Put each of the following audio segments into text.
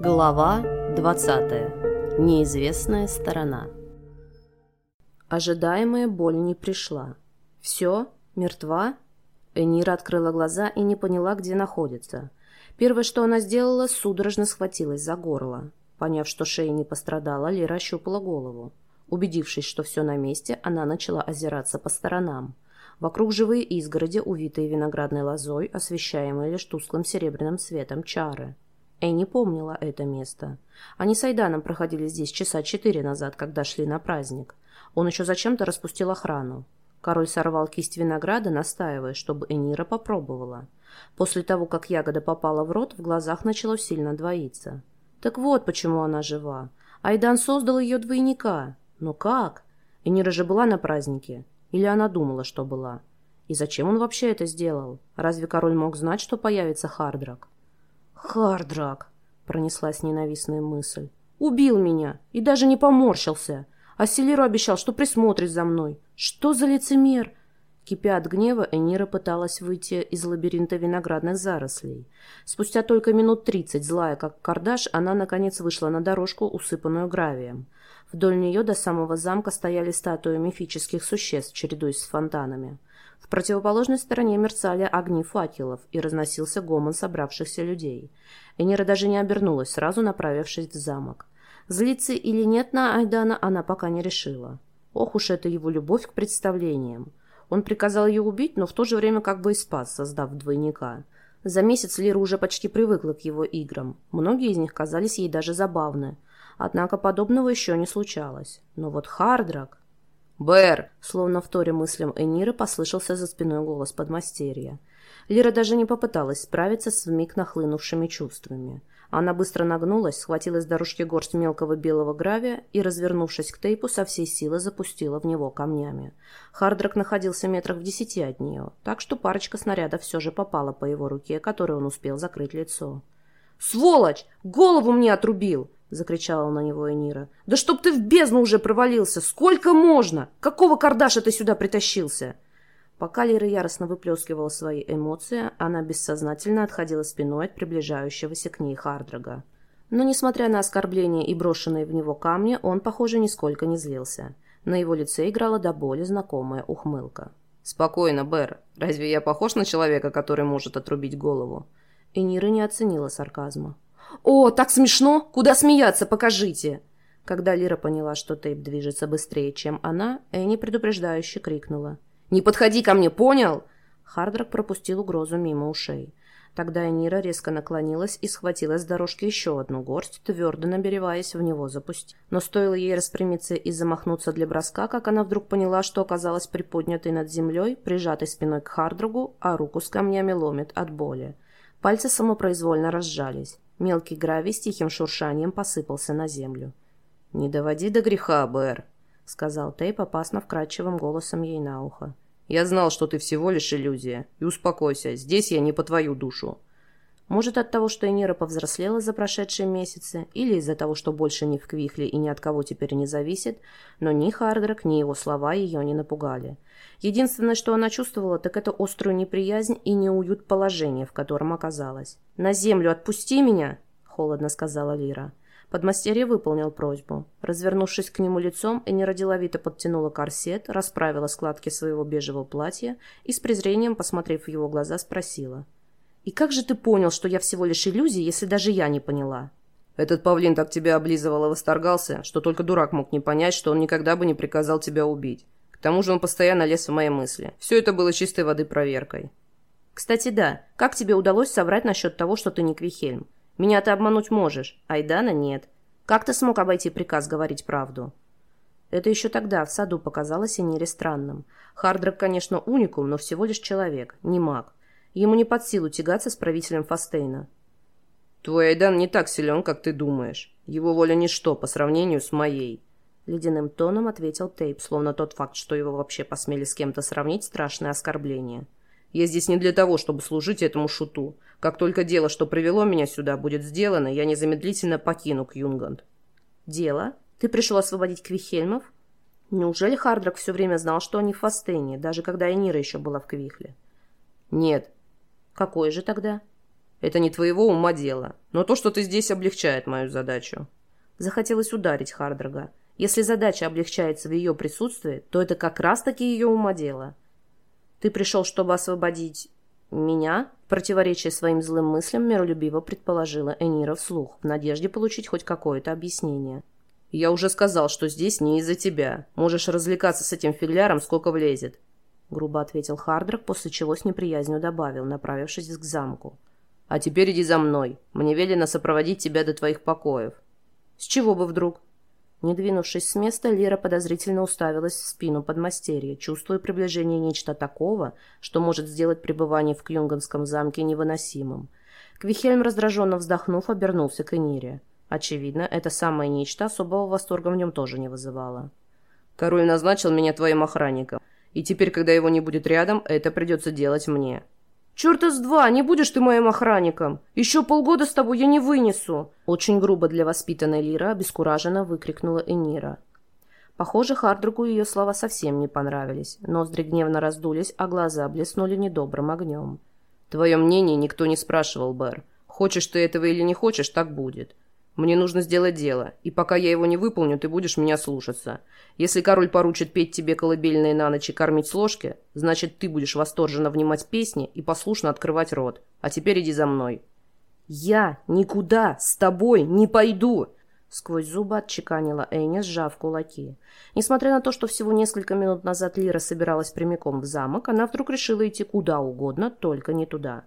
Глава 20. Неизвестная сторона. Ожидаемая боль не пришла. «Все? Мертва?» Энира открыла глаза и не поняла, где находится. Первое, что она сделала, судорожно схватилась за горло. Поняв, что шея не пострадала, Лира ощупала голову. Убедившись, что все на месте, она начала озираться по сторонам. Вокруг живые изгороди, увитые виноградной лозой, освещаемые лишь тусклым серебряным светом чары. Энни помнила это место. Они с Айданом проходили здесь часа четыре назад, когда шли на праздник. Он еще зачем-то распустил охрану. Король сорвал кисть винограда, настаивая, чтобы Энира попробовала. После того, как ягода попала в рот, в глазах начало сильно двоиться. Так вот, почему она жива. Айдан создал ее двойника. Но как? Энира же была на празднике. Или она думала, что была? И зачем он вообще это сделал? Разве король мог знать, что появится Хардрак? «Хардрак!» — пронеслась ненавистная мысль. «Убил меня! И даже не поморщился! А Селиру обещал, что присмотрит за мной! Что за лицемер!» Кипя от гнева, Энира пыталась выйти из лабиринта виноградных зарослей. Спустя только минут тридцать, злая как кардаш, она, наконец, вышла на дорожку, усыпанную гравием. Вдоль нее до самого замка стояли статуи мифических существ, чередуясь с фонтанами. В противоположной стороне мерцали огни факелов и разносился гомон собравшихся людей. Энира даже не обернулась, сразу направившись в замок. Злиться или нет на Айдана она пока не решила. Ох уж это его любовь к представлениям. Он приказал ее убить, но в то же время как бы и спас, создав двойника. За месяц Лира уже почти привыкла к его играм. Многие из них казались ей даже забавны. Однако подобного еще не случалось. Но вот Хардрак... «Бэр!» Словно в торе мыслям Эниры послышался за спиной голос подмастерья. Лира даже не попыталась справиться с вмиг нахлынувшими чувствами. Она быстро нагнулась, схватила с дорожки горсть мелкого белого гравия и, развернувшись к тейпу, со всей силы запустила в него камнями. Хардрак находился метрах в десяти от нее, так что парочка снарядов все же попала по его руке, которой он успел закрыть лицо. «Сволочь! Голову мне отрубил!» — закричала на него Энира. «Да чтоб ты в бездну уже провалился! Сколько можно? Какого кардаша ты сюда притащился?» Пока Лира яростно выплескивала свои эмоции, она бессознательно отходила спиной от приближающегося к ней Хардрага. Но, несмотря на оскорбления и брошенные в него камни, он, похоже, нисколько не злился. На его лице играла до боли знакомая ухмылка. «Спокойно, Бэр. Разве я похож на человека, который может отрубить голову?» Энира не оценила сарказма. «О, так смешно! Куда смеяться? Покажите!» Когда Лира поняла, что тейп движется быстрее, чем она, Энни предупреждающе крикнула. «Не подходи ко мне, понял?» Хардрак пропустил угрозу мимо ушей. Тогда Энира резко наклонилась и схватила с дорожки еще одну горсть, твердо набереваясь в него запустить. Но стоило ей распрямиться и замахнуться для броска, как она вдруг поняла, что оказалась приподнятой над землей, прижатой спиной к Хардрагу, а руку с камнями ломит от боли. Пальцы самопроизвольно разжались. Мелкий гравий с тихим шуршанием посыпался на землю. «Не доводи до греха, Бэр», — сказал Тейп опасно вкрадчивым голосом ей на ухо. «Я знал, что ты всего лишь иллюзия. И успокойся, здесь я не по твою душу». Может, от того, что Энира повзрослела за прошедшие месяцы, или из-за того, что больше не в Квихле и ни от кого теперь не зависит, но ни Хардрак, ни его слова ее не напугали. Единственное, что она чувствовала, так это острую неприязнь и неуют положения, в котором оказалась. «На землю отпусти меня!» — холодно сказала Лира. Подмастерье выполнил просьбу. Развернувшись к нему лицом, Энира деловито подтянула корсет, расправила складки своего бежевого платья и с презрением, посмотрев в его глаза, спросила. «И как же ты понял, что я всего лишь иллюзия, если даже я не поняла?» «Этот павлин так тебя облизывал и восторгался, что только дурак мог не понять, что он никогда бы не приказал тебя убить. К тому же он постоянно лез в мои мысли. Все это было чистой воды проверкой». «Кстати, да. Как тебе удалось соврать насчет того, что ты не Квихельм? Меня ты обмануть можешь, Айдана нет. Как ты смог обойти приказ говорить правду?» Это еще тогда в саду показалось Энире странным. Хардрак, конечно, уникум, но всего лишь человек, не маг. Ему не под силу тягаться с правителем Фастейна. «Твой Айдан не так силен, как ты думаешь. Его воля ничто по сравнению с моей», — ледяным тоном ответил Тейп, словно тот факт, что его вообще посмели с кем-то сравнить, страшное оскорбление. «Я здесь не для того, чтобы служить этому шуту. Как только дело, что привело меня сюда, будет сделано, я незамедлительно покину Кьюнганд». «Дело? Ты пришел освободить Квихельмов?» Неужели Хардрак все время знал, что они в Фастейне, даже когда Энира еще была в Квихле? «Нет». «Какой же тогда?» Это не твоего ума дело. Но то, что ты здесь, облегчает мою задачу». Захотелось ударить Хардрога. Если задача облегчается в ее присутствии, то это как раз-таки ее ума дело. «Ты пришел, чтобы освободить меня?» Противоречие своим злым мыслям миролюбиво предположила Энира вслух, в надежде получить хоть какое-то объяснение. «Я уже сказал, что здесь не из-за тебя. Можешь развлекаться с этим фигляром, сколько влезет», — грубо ответил Хардрак, после чего с неприязнью добавил, направившись к замку. «А теперь иди за мной. Мне велено сопроводить тебя до твоих покоев». «С чего бы вдруг?» Не двинувшись с места, Лера подозрительно уставилась в спину подмастерья, чувствуя приближение нечто такого, что может сделать пребывание в Кюнганском замке невыносимым. Квихельм, раздраженно вздохнув, обернулся к Энире. Очевидно, это самое нечто особого восторга в нем тоже не вызывало. «Король назначил меня твоим охранником, и теперь, когда его не будет рядом, это придется делать мне». «Черта с два, не будешь ты моим охранником! Еще полгода с тобой я не вынесу!» Очень грубо для воспитанной Лира обескураженно выкрикнула Энира. Похоже, Хардругу ее слова совсем не понравились. Ноздри гневно раздулись, а глаза блеснули недобрым огнем. «Твое мнение никто не спрашивал, Бэр. Хочешь ты этого или не хочешь, так будет. Мне нужно сделать дело, и пока я его не выполню, ты будешь меня слушаться. Если король поручит петь тебе колыбельные на ночь и кормить с ложки, значит, ты будешь восторженно внимать песни и послушно открывать рот. А теперь иди за мной». «Я никуда с тобой не пойду!» Сквозь зубы отчеканила Эйня, сжав кулаки. Несмотря на то, что всего несколько минут назад Лира собиралась прямиком в замок, она вдруг решила идти куда угодно, только не туда.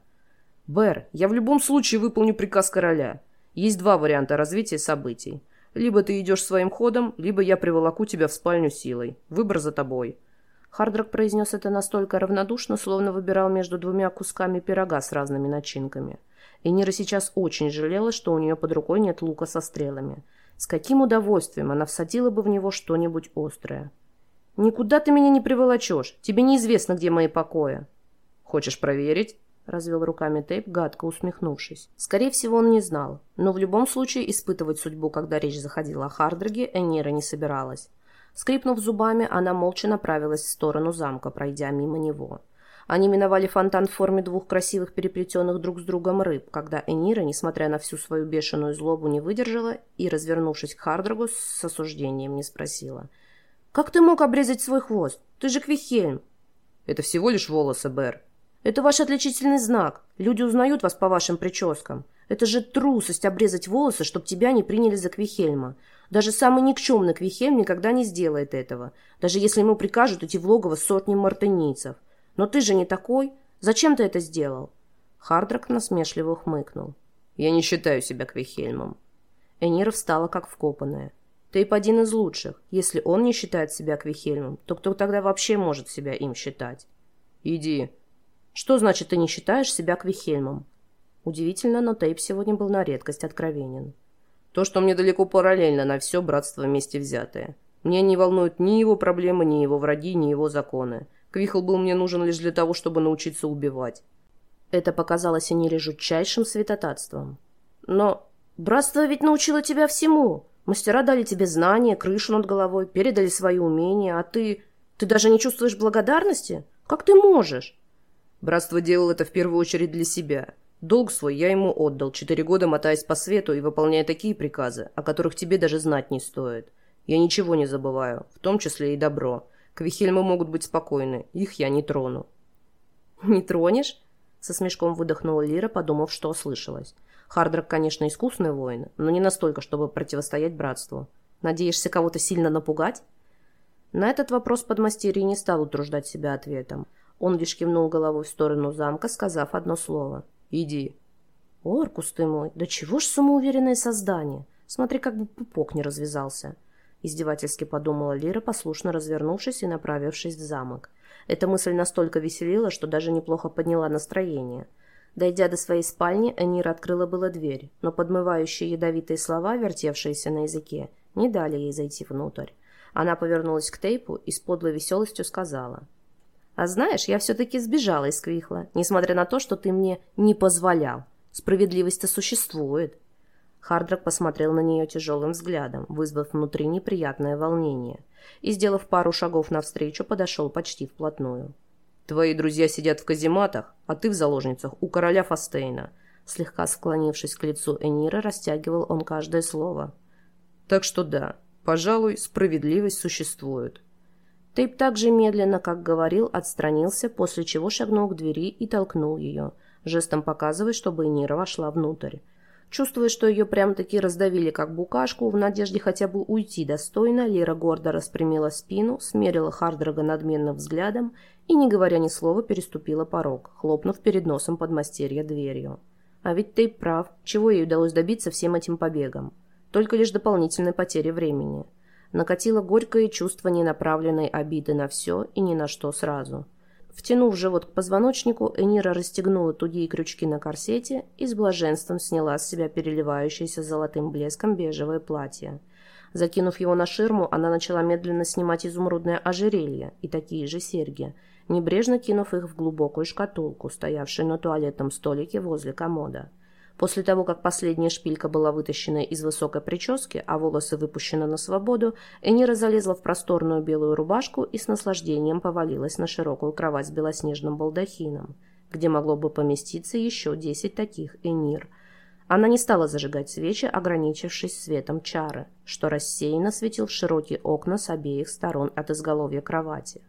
«Бэр, я в любом случае выполню приказ короля. Есть два варианта развития событий. Либо ты идешь своим ходом, либо я приволоку тебя в спальню силой. Выбор за тобой». Хардрак произнес это настолько равнодушно, словно выбирал между двумя кусками пирога с разными начинками. И сейчас очень жалела, что у нее под рукой нет лука со стрелами. С каким удовольствием она всадила бы в него что-нибудь острое. «Никуда ты меня не приволочешь. Тебе неизвестно, где мои покои». «Хочешь проверить?» — развел руками Тейп, гадко усмехнувшись. Скорее всего, он не знал. Но в любом случае испытывать судьбу, когда речь заходила о Хардраге, Энира не собиралась. Скрипнув зубами, она молча направилась в сторону замка, пройдя мимо него. Они миновали фонтан в форме двух красивых переплетенных друг с другом рыб, когда Энира, несмотря на всю свою бешеную злобу, не выдержала и, развернувшись к Хардрагу, с осуждением не спросила. «Как ты мог обрезать свой хвост? Ты же Квихельм!» «Это всего лишь волосы, Бэр. Это ваш отличительный знак. Люди узнают вас по вашим прическам. Это же трусость обрезать волосы, чтобы тебя не приняли за Квихельма. Даже самый никчемный Квихельм никогда не сделает этого, даже если ему прикажут идти в логово сотни мартынийцев. Но ты же не такой. Зачем ты это сделал?» Хардрак насмешливо ухмыкнул. «Я не считаю себя Квихельмом». Энира встала как вкопанная. Тейп один из лучших. Если он не считает себя Квихельмом, то кто тогда вообще может себя им считать? «Иди», что значит, ты не считаешь себя Квихельмом? Удивительно, но Тейп сегодня был на редкость откровенен. То, что мне далеко параллельно на все братство вместе взятое. Мне не волнуют ни его проблемы, ни его враги, ни его законы. Квихл был мне нужен лишь для того, чтобы научиться убивать. Это показалось Энире жутчайшим святотатством. Но братство ведь научило тебя всему. Мастера дали тебе знания, крышу над головой, передали свои умения, а ты... Ты даже не чувствуешь благодарности? Как ты можешь? Братство делало это в первую очередь для себя. Долг свой я ему отдал, четыре года мотаясь по свету и выполняя такие приказы, о которых тебе даже знать не стоит. Я ничего не забываю, в том числе и добро. Квихельмы могут быть спокойны, их я не трону». «Не тронешь?» Со смешком выдохнула Лира, подумав, что ослышалась. Хардрак, конечно, искусный воин, но не настолько, чтобы противостоять братству. Надеешься кого-то сильно напугать? На этот вопрос подмастерье не стал утруждать себя ответом. Он лишь кивнул головой в сторону замка, сказав одно слово. «Иди». «Оркус ты мой, да чего ж самоуверенное создание? Смотри, как бы пупок не развязался». Издевательски подумала Лира, послушно развернувшись и направившись в замок. Эта мысль настолько веселила, что даже неплохо подняла настроение. Дойдя до своей спальни, Энира открыла было дверь, но подмывающие ядовитые слова, вертевшиеся на языке, не дали ей зайти внутрь. Она повернулась к Тейпу и с подлой веселостью сказала – а знаешь, я все-таки сбежала из Квихла, несмотря на то, что ты мне не позволял. Справедливость-то существует. Хардрак посмотрел на нее тяжелым взглядом, вызвав внутри неприятное волнение, и, сделав пару шагов навстречу, подошел почти вплотную. «Твои друзья сидят в казематах, а ты в заложницах у короля Фастейна. Слегка склонившись к лицу Энира, растягивал он каждое слово. «Так что да, пожалуй, справедливость существует». Тейп так же медленно, как говорил, отстранился, после чего шагнул к двери и толкнул ее, жестом показывая, чтобы Энира вошла внутрь. Чувствуя, что ее прям-таки раздавили как букашку, в надежде хотя бы уйти достойно, Лира гордо распрямила спину, смерила Хардрога надменным взглядом и, не говоря ни слова, переступила порог, хлопнув перед носом подмастерья дверью. А ведь ты прав. Чего ей удалось добиться всем этим побегом? Только лишь дополнительной потери времени. Накатило горькое чувство ненаправленной обиды на все и ни на что сразу. Втянув живот к позвоночнику, Энира расстегнула тугие крючки на корсете и с блаженством сняла с себя переливающееся золотым блеском бежевое платье. Закинув его на ширму, она начала медленно снимать изумрудное ожерелье и такие же серьги – небрежно кинув их в глубокую шкатулку, стоявшую на туалетном столике возле комода. После того, как последняя шпилька была вытащена из высокой прически, а волосы выпущены на свободу, Энира залезла в просторную белую рубашку и с наслаждением повалилась на широкую кровать с белоснежным балдахином, где могло бы поместиться еще десять таких Энир. Она не стала зажигать свечи, ограничившись светом чары, что рассеянно светил в широкие окна с обеих сторон от изголовья кровати.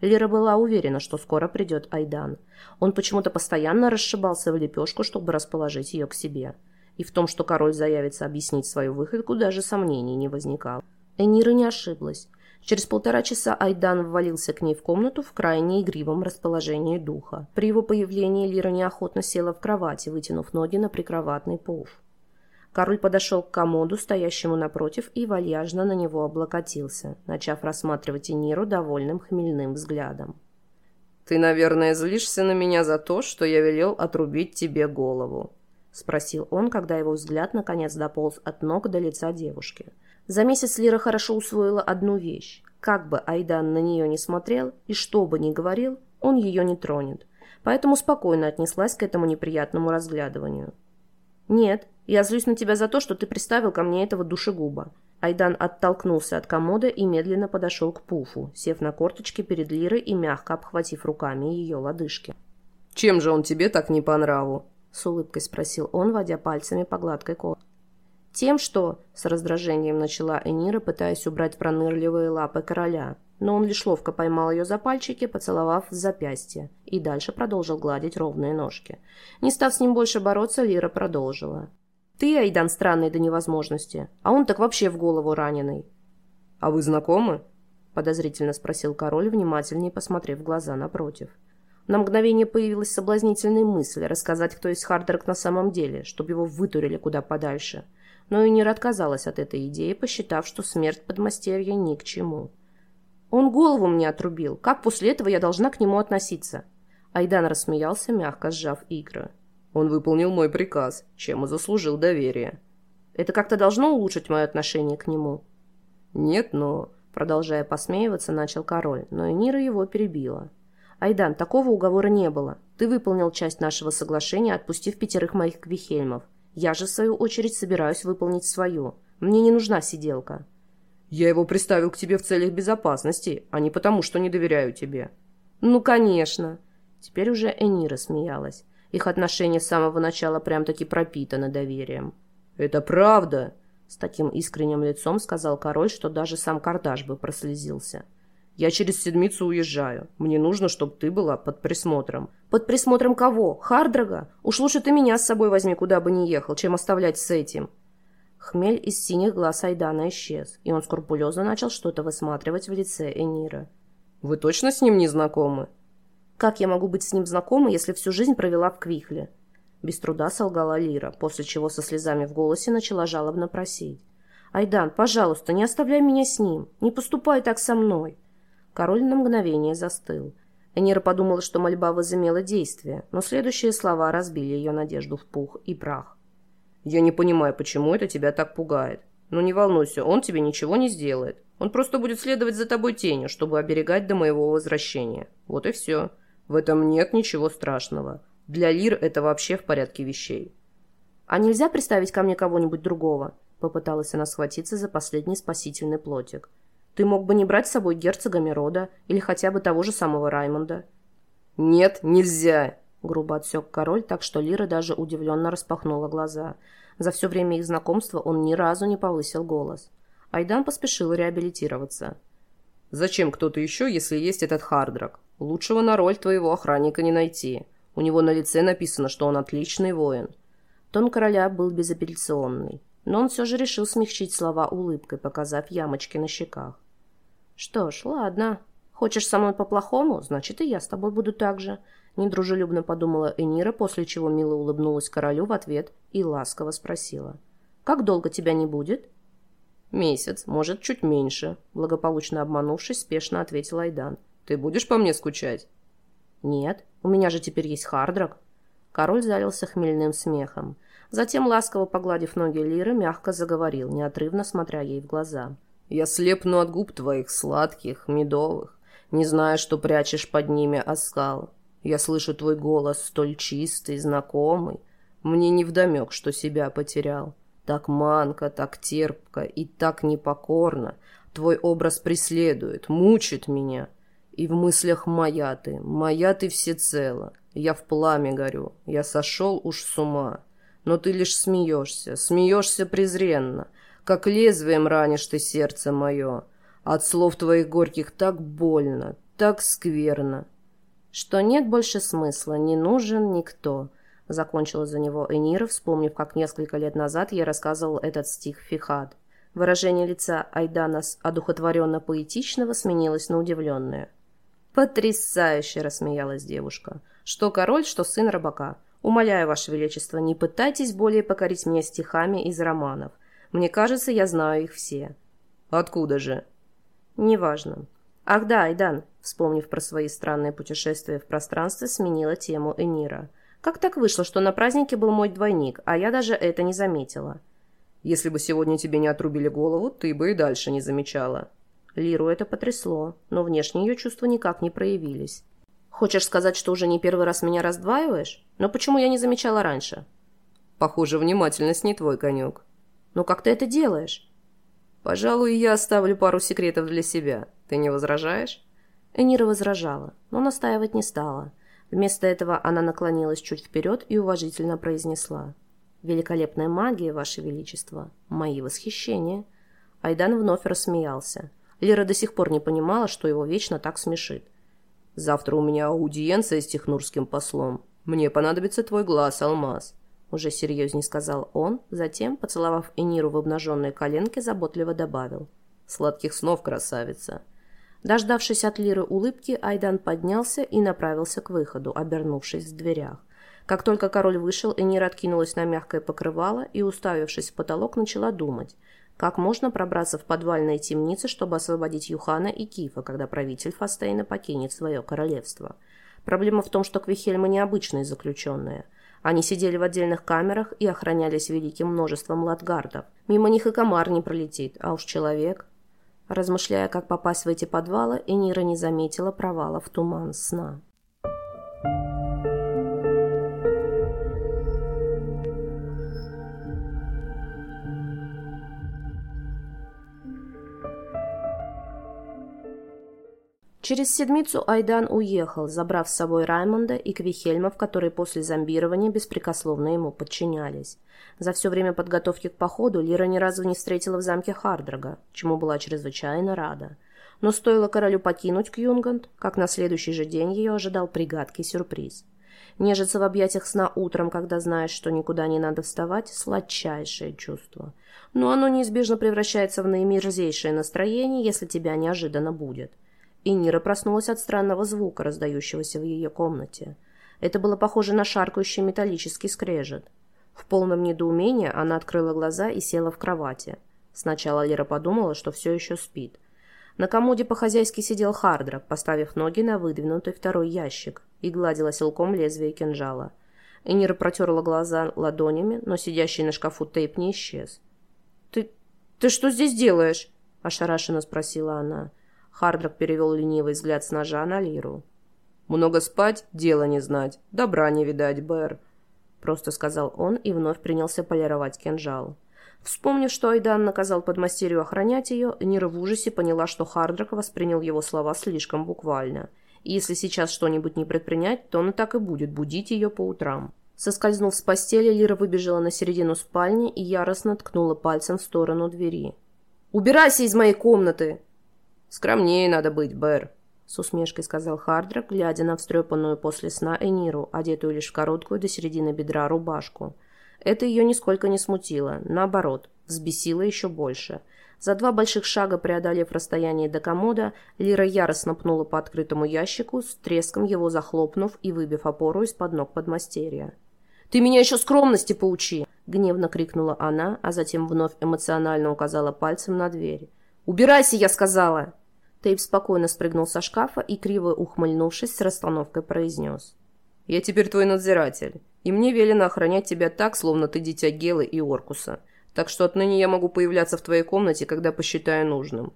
Лира была уверена, что скоро придет Айдан. Он почему-то постоянно расшибался в лепешку, чтобы расположить ее к себе. И в том, что король заявится объяснить свою выходку, даже сомнений не возникало. Энира не ошиблась. Через полтора часа Айдан ввалился к ней в комнату в крайне игривом расположении духа. При его появлении Лира неохотно села в кровати, вытянув ноги на прикроватный пуф. Король подошел к комоду, стоящему напротив, и вальяжно на него облокотился, начав рассматривать Эниру довольным хмельным взглядом. «Ты, наверное, злишься на меня за то, что я велел отрубить тебе голову?» — спросил он, когда его взгляд наконец дополз от ног до лица девушки. За месяц Лира хорошо усвоила одну вещь. Как бы Айдан на нее не смотрел и что бы ни говорил, он ее не тронет. Поэтому спокойно отнеслась к этому неприятному разглядыванию. «Нет, я злюсь на тебя за то, что ты приставил ко мне этого душегуба». Айдан оттолкнулся от комода и медленно подошел к Пуфу, сев на корточки перед Лирой и мягко обхватив руками ее лодыжки. «Чем же он тебе так не по нраву?» — с улыбкой спросил он, водя пальцами по гладкой коже. «Тем, что...» — с раздражением начала Энира, пытаясь убрать пронырливые лапы короля. Но он лишь ловко поймал ее за пальчики, поцеловав в запястье, и дальше продолжил гладить ровные ножки. Не став с ним больше бороться, Лира продолжила. Ты, Айдан, странный до невозможности, а он так вообще в голову раненый. — А вы знакомы? — подозрительно спросил король, внимательнее посмотрев в глаза напротив. На мгновение появилась соблазнительная мысль рассказать, кто есть Хардерк на самом деле, чтобы его вытурили куда подальше. Но Юнир отказалась от этой идеи, посчитав, что смерть подмастерья ни к чему. «Он голову мне отрубил. Как после этого я должна к нему относиться?» Айдан рассмеялся, мягко сжав игры. Он выполнил мой приказ, чем и заслужил доверие. Это как-то должно улучшить мое отношение к нему? Нет, но... Продолжая посмеиваться, начал король, но Энира его перебила. «Айдан, такого уговора не было. Ты выполнил часть нашего соглашения, отпустив пятерых моих квихельмов. Я же, в свою очередь, собираюсь выполнить свою. Мне не нужна сиделка». «Я его приставил к тебе в целях безопасности, а не потому, что не доверяю тебе». «Ну, конечно». Теперь уже Энира смеялась. Их отношения с самого начала прям-таки пропитаны доверием. «Это правда!» С таким искренним лицом сказал король, что даже сам Кардаш бы прослезился. «Я через седмицу уезжаю. Мне нужно, чтобы ты была под присмотром». «Под присмотром кого? Хардрага? Уж лучше ты меня с собой возьми, куда бы ни ехал, чем оставлять с этим». Хмель из синих глаз Айдана исчез, и он скрупулезно начал что-то высматривать в лице Энира. «Вы точно с ним не знакомы?» Как я могу быть с ним знакома, если всю жизнь провела в Квихле?» Без труда солгала Лира, после чего со слезами в голосе начала жалобно просить. «Айдан, пожалуйста, не оставляй меня с ним. Не поступай так со мной». Король на мгновение застыл. Энира подумала, что мольба возымела действие, но следующие слова разбили ее надежду в пух и прах. «Я не понимаю, почему это тебя так пугает. Но не волнуйся, он тебе ничего не сделает. Он просто будет следовать за тобой тенью, чтобы оберегать до моего возвращения. Вот и все. В этом нет ничего страшного. Для Лир это вообще в порядке вещей. «А нельзя представить ко мне кого-нибудь другого?» Попыталась она схватиться за последний спасительный плотик. «Ты мог бы не брать с собой герцога Мирода или хотя бы того же самого Раймонда». «Нет, нельзя!» — грубо отсек король, так что Лира даже удивленно распахнула глаза. За все время их знакомства он ни разу не повысил голос. Айдан поспешил реабилитироваться. «Зачем кто-то еще, если есть этот Хардрак? Лучшего на роль твоего охранника не найти. У него на лице написано, что он отличный воин». Тон короля был безапелляционный, но он все же решил смягчить слова улыбкой, показав ямочки на щеках. «Что ж, ладно. Хочешь со мной по-плохому? Значит, и я с тобой буду так же», — недружелюбно подумала Энира, после чего мило улыбнулась королю в ответ и ласково спросила. «Как долго тебя не будет?» «Месяц, может, чуть меньше», — благополучно обманувшись, спешно ответил Айдан. «Ты будешь по мне скучать?» «Нет, у меня же теперь есть Хардрак». Король залился хмельным смехом. Затем, ласково погладив ноги Лиры, мягко заговорил, неотрывно смотря ей в глаза. «Я слепну от губ твоих, сладких, медовых, не зная, что прячешь под ними оскал. Я слышу твой голос, столь чистый, знакомый. Мне невдомек, что себя потерял. Так манко, так терпко и так непокорно. Твой образ преследует, мучит меня. И в мыслях моя ты, моя ты всецело. Я в пламя горю, я сошел уж с ума. Но ты лишь смеешься, смеешься презренно, как лезвием ранишь ты сердце мое. От слов твоих горьких так больно, так скверно. Что нет больше смысла, не нужен никто. Закончила за него Энира, вспомнив, как несколько лет назад ей рассказывал этот стих Фихад. Выражение лица Айдана с одухотворенно-поэтичного сменилось на удивленное. «Потрясающе!» – рассмеялась девушка. «Что король, что сын рыбака. Умоляю, Ваше Величество, не пытайтесь более покорить меня стихами из романов. Мне кажется, я знаю их все». «Откуда же?» «Неважно. Ах да, Айдан», вспомнив про свои странные путешествия в пространстве, сменила тему Энира. «Как так вышло, что на празднике был мой двойник, а я даже это не заметила?» «Если бы сегодня тебе не отрубили голову, ты бы и дальше не замечала». Лиру это потрясло, но внешне ее чувства никак не проявились. «Хочешь сказать, что уже не первый раз меня раздваиваешь? Но почему я не замечала раньше?» «Похоже, внимательность не твой конек». «Ну как ты это делаешь?» «Пожалуй, я оставлю пару секретов для себя. Ты не возражаешь?» Энира возражала, но настаивать не стала. Вместо этого она наклонилась чуть вперед и уважительно произнесла. «Великолепная магия, Ваше Величество! Мои восхищения!» Айдан вновь рассмеялся. Лера до сих пор не понимала, что его вечно так смешит. «Завтра у меня аудиенция с технурским послом. Мне понадобится твой глаз, Алмаз. — уже серьезней сказал он, затем, поцеловав Эниру в обнаженные коленки, заботливо добавил. «Сладких снов, красавица!» Дождавшись от Лиры улыбки, Айдан поднялся и направился к выходу, обернувшись в дверях. Как только король вышел, Энира откинулась на мягкое покрывало и, уставившись в потолок, начала думать, как можно пробраться в подвальные темницы, чтобы освободить Юхана и Кифа, когда правитель Фастейна покинет свое королевство. Проблема в том, что Квихельма необычные заключенные – они сидели в отдельных камерах и охранялись великим множеством латгардов. Мимо них и комар не пролетит, а уж человек. Размышляя, как попасть в эти подвалы, Энира не заметила провала в туман сна. Через седмицу Айдан уехал, забрав с собой Раймонда и Квихельмов, которые после зомбирования беспрекословно ему подчинялись. За все время подготовки к походу Лира ни разу не встретила в замке Хардрага, чему была чрезвычайно рада. Но стоило королю покинуть Кьюнгант, как на следующий же день ее ожидал пригадкий сюрприз. Нежиться в объятиях сна утром, когда знаешь, что никуда не надо вставать, сладчайшее чувство. Но оно неизбежно превращается в наимерзейшее настроение, если тебя неожиданно будет – и Нира проснулась от странного звука, раздающегося в ее комнате. Это было похоже на шаркающий металлический скрежет. В полном недоумении она открыла глаза и села в кровати. Сначала Лера подумала, что все еще спит. На комоде по-хозяйски сидел Хардрак, поставив ноги на выдвинутый второй ящик, и гладила силком лезвие кинжала. Энира протерла глаза ладонями, но сидящий на шкафу тейп не исчез. «Ты... ты что здесь делаешь?» – ошарашенно спросила она. Хардрак перевел ленивый взгляд с ножа на Лиру. «Много спать, дело не знать. Добра не видать, Бэр», — просто сказал он и вновь принялся полировать кинжал. Вспомнив, что Айдан наказал подмастерью охранять ее, Нира в ужасе поняла, что Хардрак воспринял его слова слишком буквально. И если сейчас что-нибудь не предпринять, то он так и будет будить ее по утрам. Соскользнув с постели, Лира выбежала на середину спальни и яростно ткнула пальцем в сторону двери. «Убирайся из моей комнаты!» «Скромнее надо быть, Бэр», — с усмешкой сказал Хардрак, глядя на встрепанную после сна Эниру, одетую лишь в короткую до середины бедра рубашку. Это ее нисколько не смутило, наоборот, взбесило еще больше. За два больших шага преодолев расстояние до комода, Лира яростно пнула по открытому ящику, с треском его захлопнув и выбив опору из-под ног подмастерья. «Ты меня еще скромности поучи!» — гневно крикнула она, а затем вновь эмоционально указала пальцем на дверь. «Убирайся, я сказала!» Тейп спокойно спрыгнул со шкафа и, криво ухмыльнувшись, с расстановкой произнес. «Я теперь твой надзиратель, и мне велено охранять тебя так, словно ты дитя Гелы и Оркуса так что отныне я могу появляться в твоей комнате, когда посчитаю нужным».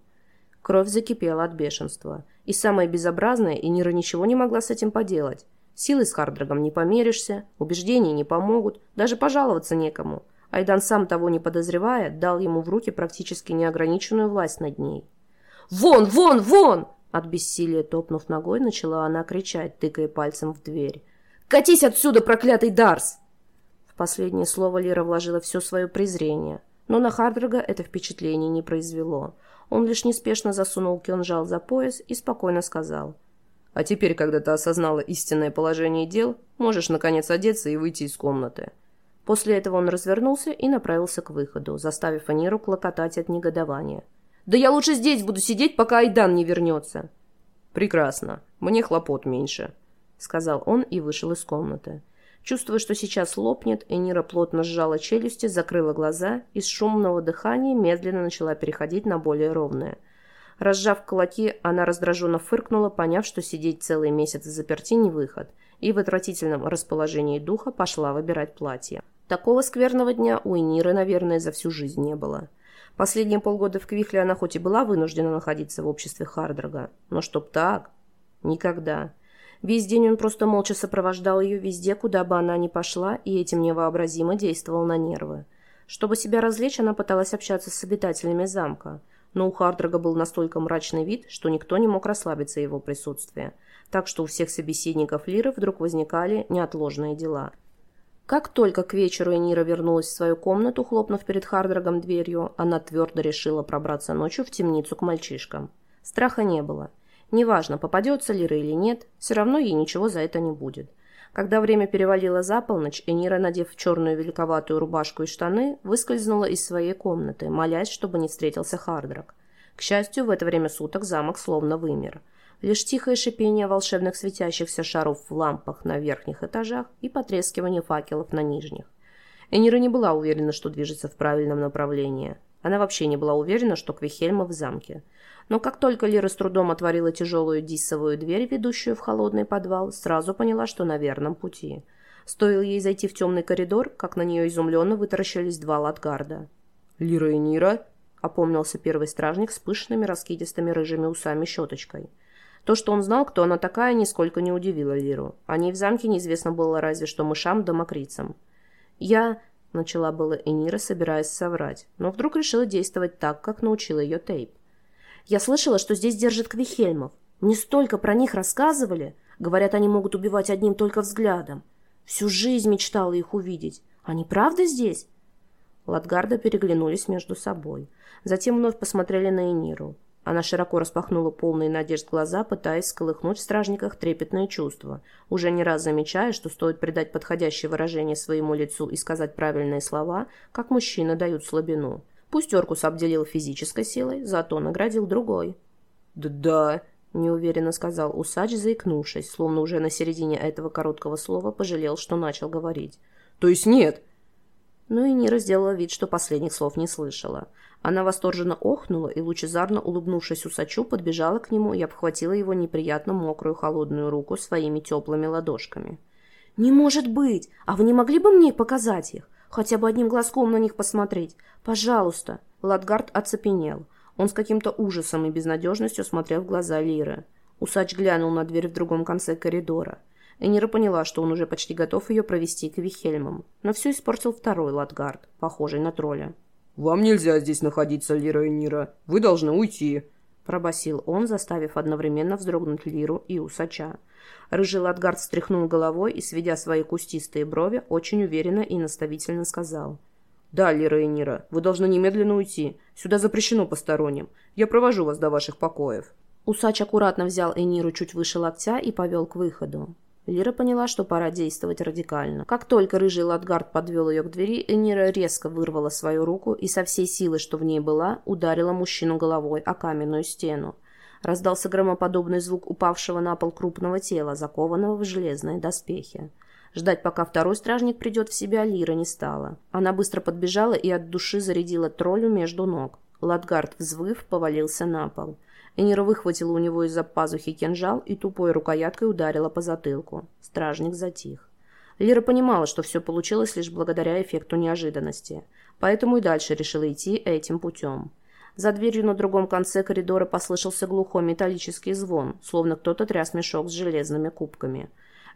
Кровь закипела от бешенства. И самое безобразное, и Нира ничего не могла с этим поделать. Силой с Хардрагом не померишься, убеждения не помогут, даже пожаловаться некому. Айдан, сам того не подозревая, дал ему в руки практически неограниченную власть над ней. «Вон, вон, вон!» От бессилия, топнув ногой, начала она кричать, тыкая пальцем в дверь. «Катись отсюда, проклятый Дарс!» последнее слово Лира вложила все свое презрение. Но на Хардрога это впечатление не произвело. Он лишь неспешно засунул кинжал за пояс и спокойно сказал. «А теперь, когда ты осознала истинное положение дел, можешь, наконец, одеться и выйти из комнаты». После этого он развернулся и направился к выходу, заставив Аниру клокотать от негодования. «Да я лучше здесь буду сидеть, пока Айдан не вернется!» «Прекрасно. Мне хлопот меньше», — сказал он и вышел из комнаты. Чувствуя, что сейчас лопнет, Энира плотно сжала челюсти, закрыла глаза и с шумного дыхания медленно начала переходить на более ровное. Разжав кулаки, она раздраженно фыркнула, поняв, что сидеть целый месяц в заперти не выход, и в отвратительном расположении духа пошла выбирать платье. Такого скверного дня у Эниры, наверное, за всю жизнь не было. Последние полгода в Квихле она хоть и была вынуждена находиться в обществе Хардрога, но чтоб так... Никогда. Весь день он просто молча сопровождал ее везде, куда бы она ни пошла, и этим невообразимо действовал на нервы. Чтобы себя развлечь, она пыталась общаться с обитателями замка, но у Хардрога был настолько мрачный вид, что никто не мог расслабиться его присутствие, так что у всех собеседников Лиры вдруг возникали неотложные дела. Как только к вечеру Энира вернулась в свою комнату, хлопнув перед Хардрогом дверью, она твердо решила пробраться ночью в темницу к мальчишкам. Страха не было – Неважно, попадется Лира или нет, все равно ей ничего за это не будет. Когда время перевалило за полночь, Энира, надев черную великоватую рубашку и штаны, выскользнула из своей комнаты, молясь, чтобы не встретился Хардрак. К счастью, в это время суток замок словно вымер. Лишь тихое шипение волшебных светящихся шаров в лампах на верхних этажах и потрескивание факелов на нижних. Энира не была уверена, что движется в правильном направлении. Она вообще не была уверена, что Квихельма в замке. Но как только Лира с трудом отворила тяжелую дисовую дверь, ведущую в холодный подвал, сразу поняла, что на верном пути. Стоило ей зайти в темный коридор, как на нее изумленно вытаращились два латгарда. «Лира и Нира?» — опомнился первый стражник с пышными раскидистыми рыжими усами-щеточкой. То, что он знал, кто она такая, нисколько не удивило Лиру. О ней в замке неизвестно было разве что мышам да мокрицам. «Я...» — начала было Энира, собираясь соврать, но вдруг решила действовать так, как научила ее Тейп. Я слышала, что здесь держат квихельмов. Мне столько про них рассказывали. Говорят, они могут убивать одним только взглядом. Всю жизнь мечтала их увидеть. Они правда здесь?» Латгарда переглянулись между собой. Затем вновь посмотрели на Эниру. Она широко распахнула полные надежд глаза, пытаясь сколыхнуть в стражниках трепетное чувство, уже не раз замечая, что стоит придать подходящее выражение своему лицу и сказать правильные слова, как мужчины дают слабину. Пусть Оркус обделил физической силой, зато наградил другой. «Да-да», — неуверенно сказал усач, заикнувшись, словно уже на середине этого короткого слова пожалел, что начал говорить. «То есть нет?» Ну и Нира сделала вид, что последних слов не слышала. Она восторженно охнула и, лучезарно улыбнувшись усачу, подбежала к нему и обхватила его неприятно мокрую холодную руку своими теплыми ладошками. «Не может быть! А вы не могли бы мне показать их? Хотя бы одним глазком на них посмотреть. Пожалуйста!» Ладгард оцепенел. Он с каким-то ужасом и безнадежностью смотрел в глаза Лиры. Усач глянул на дверь в другом конце коридора. Энира поняла, что он уже почти готов ее провести к Вихельмам. Но все испортил второй Ладгард, похожий на тролля. «Вам нельзя здесь находиться, Лира Энира. Вы должны уйти». – пробасил он, заставив одновременно вздрогнуть Лиру и усача. Рыжий Ладгард встряхнул головой и, сведя свои кустистые брови, очень уверенно и наставительно сказал. «Да, Лира и Нира, вы должны немедленно уйти. Сюда запрещено посторонним. Я провожу вас до ваших покоев». Усач аккуратно взял Эниру чуть выше локтя и повел к выходу. Лира поняла, что пора действовать радикально. Как только рыжий Ладгард подвел ее к двери, Энира резко вырвала свою руку и со всей силы, что в ней была, ударила мужчину головой о каменную стену. Раздался громоподобный звук упавшего на пол крупного тела, закованного в железные доспехи. Ждать, пока второй стражник придет в себя, Лира не стала. Она быстро подбежала и от души зарядила троллю между ног. Ладгард, взвыв, повалился на пол. Энира выхватила у него из-за пазухи кинжал и тупой рукояткой ударила по затылку. Стражник затих. Лира понимала, что все получилось лишь благодаря эффекту неожиданности, поэтому и дальше решила идти этим путем. За дверью на другом конце коридора послышался глухой металлический звон, словно кто-то тряс мешок с железными кубками.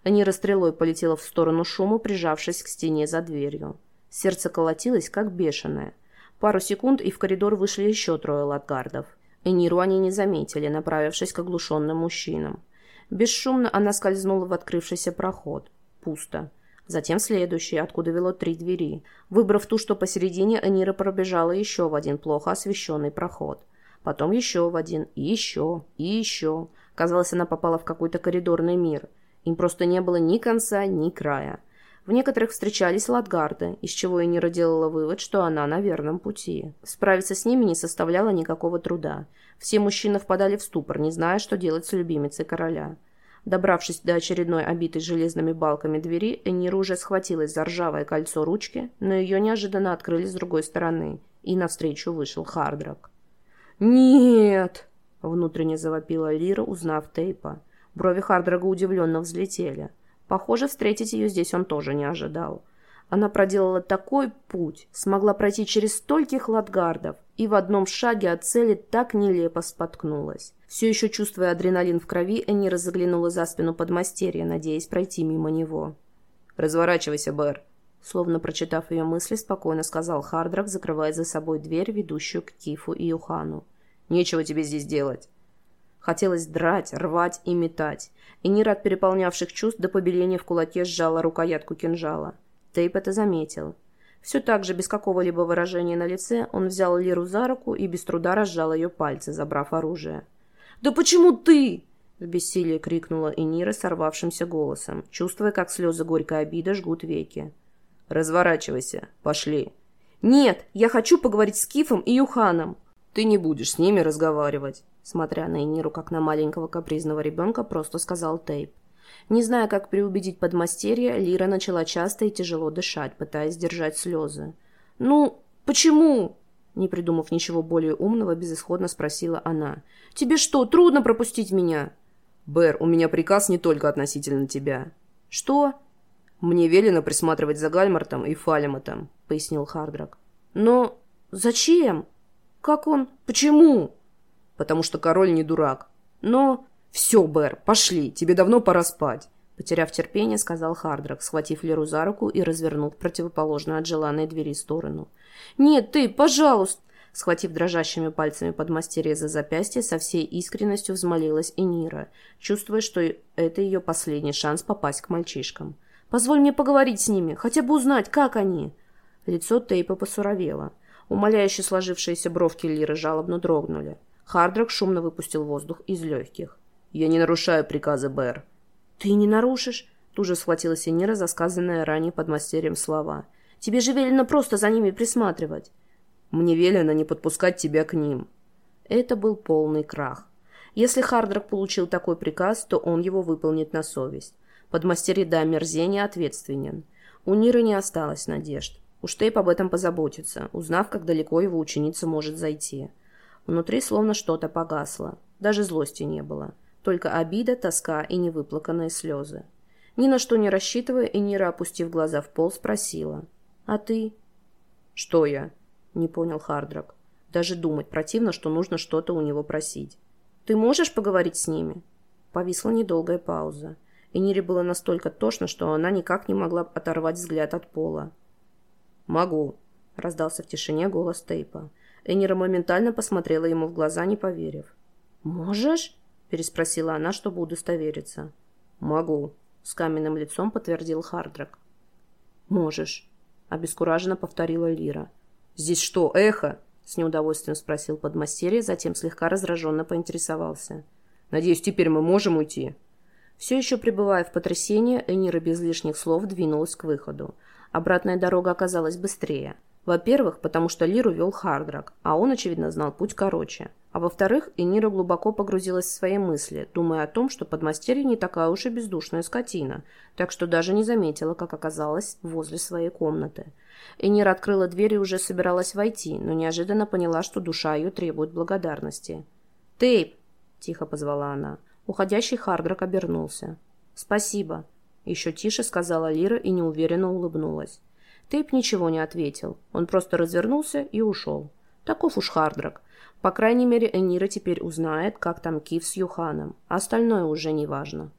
Энира стрелой полетела в сторону шума, прижавшись к стене за дверью. Сердце колотилось, как бешеное. Пару секунд, и в коридор вышли еще трое латгардов. Эниру они не заметили, направившись к оглушенным мужчинам. Бесшумно она скользнула в открывшийся проход. Пусто. Затем следующий, откуда вело три двери. Выбрав ту, что посередине, Энира пробежала еще в один плохо освещенный проход. Потом еще в один, и еще, и еще. Казалось, она попала в какой-то коридорный мир. Им просто не было ни конца, ни края. В некоторых встречались латгарды, из чего Энира делала вывод, что она на верном пути. Справиться с ними не составляло никакого труда. Все мужчины впадали в ступор, не зная, что делать с любимицей короля. Добравшись до очередной обитой железными балками двери, Энира уже схватилась за ржавое кольцо ручки, но ее неожиданно открыли с другой стороны, и навстречу вышел Хардрак. «Нет!» — внутренне завопила Лира, узнав Тейпа. Брови Хардрага удивленно взлетели. Похоже, встретить ее здесь он тоже не ожидал. Она проделала такой путь, смогла пройти через стольких ладгардов и в одном шаге от цели так нелепо споткнулась. Все еще чувствуя адреналин в крови, Энира заглянула за спину подмастерья, надеясь пройти мимо него. «Разворачивайся, Бэр», Словно прочитав ее мысли, спокойно сказал Хардрак, закрывая за собой дверь, ведущую к Кифу и Юхану. «Нечего тебе здесь делать». Хотелось драть, рвать и метать. И Нира от переполнявших чувств до побеления в кулаке сжала рукоятку кинжала. Тейп это заметил. Все так же, без какого-либо выражения на лице, он взял Лиру за руку и без труда разжал ее пальцы, забрав оружие. «Да почему ты?» — в бессилии крикнула Энира сорвавшимся голосом, чувствуя, как слезы горькой обиды жгут веки. «Разворачивайся. Пошли». «Нет, я хочу поговорить с Кифом и Юханом». «Ты не будешь с ними разговаривать», смотря на Эниру как на маленького капризного ребенка, просто сказал Тейп. Не зная, как переубедить подмастерья, Лира начала часто и тяжело дышать, пытаясь сдержать слезы. «Ну, почему?» Не придумав ничего более умного, безысходно спросила она. «Тебе что, трудно пропустить меня?» «Бэр, у меня приказ не только относительно тебя». «Что?» «Мне велено присматривать за Гальмартом и Фалематом», — пояснил Хардрак. «Но зачем? Как он? Почему?» Потому что король не дурак. Но... «Все, Бэр, пошли, тебе давно пора спать», — потеряв терпение, сказал Хардрак, схватив Леру за руку и развернув противоположную от желанной двери сторону. «Нет, ты, пожалуйста!» Схватив дрожащими пальцами подмастерье за запястье, со всей искренностью взмолилась Энира, чувствуя, что это ее последний шанс попасть к мальчишкам. «Позволь мне поговорить с ними, хотя бы узнать, как они!» Лицо Тейпа посуровело. Умоляюще сложившиеся бровки Лиры жалобно дрогнули. Хардрак шумно выпустил воздух из легких. «Я не нарушаю приказы, Бэр». «Ты не нарушишь?» Тут же схватилась Энира за сказанное ранее под мастерем слова. «Тебе же велено просто за ними присматривать». «Мне велено не подпускать тебя к ним». Это был полный крах. Если Хардрак получил такой приказ, то он его выполнит на совесть. Подмастерье до омерзения ответственен. У Ниры не осталось надежд. Уж Тейп об этом позаботится, узнав, как далеко его ученица может зайти. Внутри словно что-то погасло. Даже злости не было. Только обида, тоска и невыплаканные слезы. Ни на что не рассчитывая, Энира, опустив глаза в пол, спросила. «А ты?» «Что я?» — не понял Хардрак. Даже думать противно, что нужно что-то у него просить. «Ты можешь поговорить с ними?» Повисла недолгая пауза. Энире было настолько тошно, что она никак не могла оторвать взгляд от пола. «Могу», — раздался в тишине голос Тейпа. Энира моментально посмотрела ему в глаза, не поверив. «Можешь?» – переспросила она, чтобы удостовериться. «Могу», – с каменным лицом подтвердил Хардрак. «Можешь», – обескураженно повторила Лира. «Здесь что, эхо?» – с неудовольствием спросил подмастерье, затем слегка раздраженно поинтересовался. «Надеюсь, теперь мы можем уйти?» Все еще пребывая в потрясении, Энира без лишних слов двинулась к выходу. Обратная дорога оказалась быстрее. Во-первых, потому что Лиру вел Хардрак, а он, очевидно, знал путь короче. А во-вторых, Энира глубоко погрузилась в свои мысли, думая о том, что подмастерье не такая уж и бездушная скотина, так что даже не заметила, как оказалась возле своей комнаты. Энира открыла дверь и уже собиралась войти, но неожиданно поняла, что душа ее требует благодарности. «Тейп!» – тихо позвала она. Уходящий Хардрак обернулся. «Спасибо!» – еще тише сказала Лира и неуверенно улыбнулась. Тейп ничего не ответил. Он просто развернулся и ушел. Таков уж Хардрак. По крайней мере, Энира теперь узнает, как там Кив с Юханом. Остальное уже не важно.